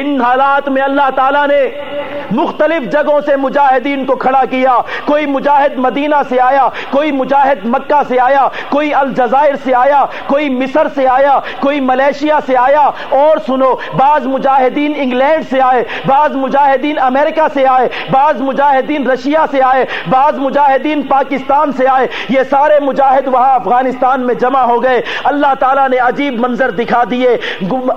ان حالات میں اللہ تعالیٰ نے مختلف جگہوں سے مجاہدین کو کھڑا کیا۔ کوئی مجاہد مدینہ سے آیا، کوئی مجاہد مکہ سے آیا، کوئی الجزائر سے آیا، کوئی مصر سے آیا، کوئی ملیشیا سے آیا۔ اور سنو، بعض مجاہدین انگلینڈ سے آئے، بعض مجاہدین امریکہ سے آئے، بعض مجاہدین رشیا سے آئے، بعض مجاہدین پاکستان سے آئے۔ یہ سارے مجاہد وہاں افغانستان میں جمع ہو گئے۔ اللہ تعالیٰ نے عجیب منظر دکھا دیے۔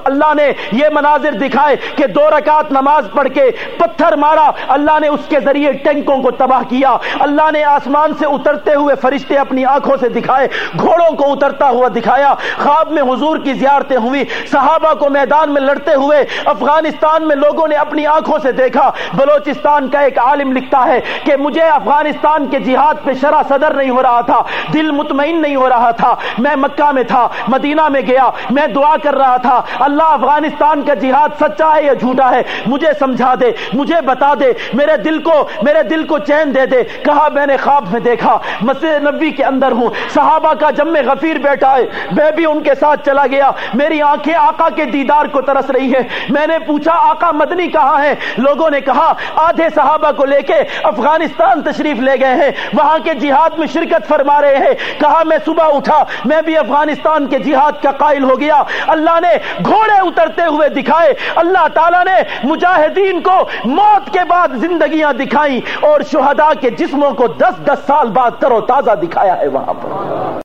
اللہ نے یہ مناظر دکھائے کہ دو رکعت نماز پڑھ کے پتھر مارا اللہ نے اس کے ذریعے ٹینکوں کو تباہ کیا اللہ نے آسمان سے اترتے ہوئے فرشتے اپنی آنکھوں سے دکھائے گھوڑوں کو اترتا ہوا دکھایا خواب میں حضور کی زیارتیں ہوئی صحابہ کو میدان میں لڑتے ہوئے افغانستان میں لوگوں نے اپنی آنکھوں سے دیکھا بلوچستان کا ایک عالم لکھتا ہے کہ مجھے افغانستان کے جہاد پہ شرح صدر نہیں ہو رہا تھا دل مطمئن نہیں ہو رہا تھا میں مکہ میں تھا مدینہ میں گیا میں دعا کر رہا تھا اللہ افغانستان کا جہاد سچا ہے یا جھوٹا ہے مجھے سمجھا دے مجھے بتا دے، میرے دل کو، میرے دل کو چین دے دے۔ کہا، میں نے خواب میں دیکھا، مسجد نبی کے اندر ہوں۔ صحابہ کا جم غفیر بیٹھا ہے۔ میں بھی ان کے ساتھ چلا گیا۔ میری آنکھیں آقا کے دیدار کو ترس رہی ہے میں نے پوچھا، آقا مدنی کہاں ہے لوگوں نے کہا، آدھے صحابہ کو لے کے افغانستان تشریف لے گئے ہیں۔ وہاں کے جہاد میں شرکت فرما رہے ہیں۔ کہا، میں صبح اٹھا، میں بھی افغانستان کے جہاد کا قائل ہو گیا۔ اللہ نے گھوڑے اترتے ہوئے دکھائے۔ اللہ تعالیٰ نے مجاہدین کو موت کے بعد زندگیاں دکھائیں اور شہداء کے جسموں کو دس دس سال بعد کرو تازہ دکھایا ہے وہاں پر۔